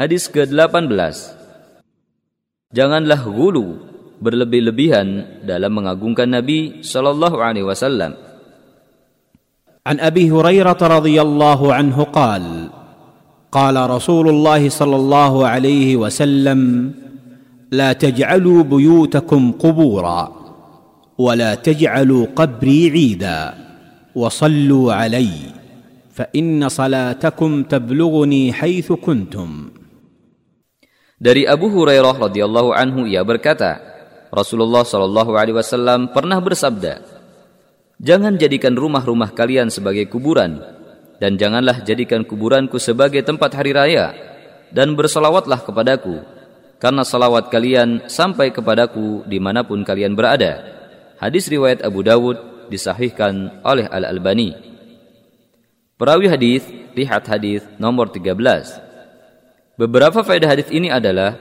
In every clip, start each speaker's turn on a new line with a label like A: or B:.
A: Hadis ke-18 Janganlah gulu berlebih-lebihan dalam mengagungkan Nabi sallallahu alaihi wasallam.
B: ابي هريره رضي الله عنه قال قال رسول الله صلى الله عليه وسلم لا تجعلوا بيوتكم قبورا ولا تجعلوا قبري عيدا وصلوا علي فان صلاتكم تبلغني حيث كنتم
A: Dari Abu Hurairah radhiyallahu anhu ia berkata, Rasulullah shallallahu alaihi wasallam pernah bersabda, Jangan jadikan rumah-rumah kalian sebagai kuburan, dan janganlah jadikan kuburanku sebagai tempat hari raya, dan bersalawatlah kepadaku, karena salawat kalian sampai kepadaku di mana pun kalian berada. Hadis riwayat Abu Dawud disahihkan oleh Al-Albani. Perawi hadis lihat hadis nomor 13. Beberapa faedah hadis ini adalah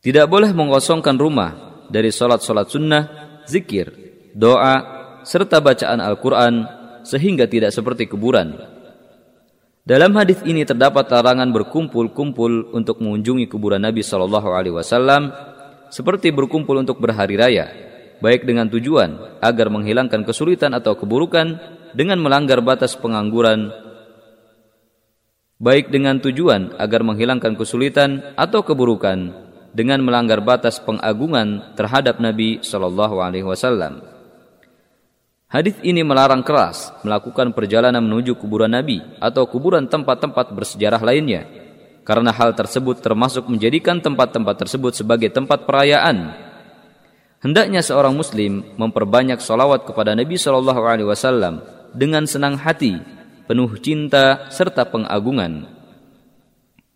A: tidak boleh mengosongkan rumah dari solat-solat sunnah, zikir, doa, serta bacaan Al-Quran sehingga tidak seperti kuburan. Dalam hadis ini terdapat larangan berkumpul-kumpul untuk mengunjungi kuburan Nabi Shallallahu Alaihi Wasallam seperti berkumpul untuk berhari raya, baik dengan tujuan agar menghilangkan kesulitan atau keburukan dengan melanggar batas pengangguran baik dengan tujuan agar menghilangkan kesulitan atau keburukan dengan melanggar batas pengagungan terhadap Nabi Shallallahu Alaihi Wasallam. Hadis ini melarang keras melakukan perjalanan menuju kuburan Nabi atau kuburan tempat-tempat bersejarah lainnya, karena hal tersebut termasuk menjadikan tempat-tempat tersebut sebagai tempat perayaan. Hendaknya seorang Muslim memperbanyak solawat kepada Nabi Shallallahu Alaihi Wasallam dengan senang hati penuh cinta serta pengagungan.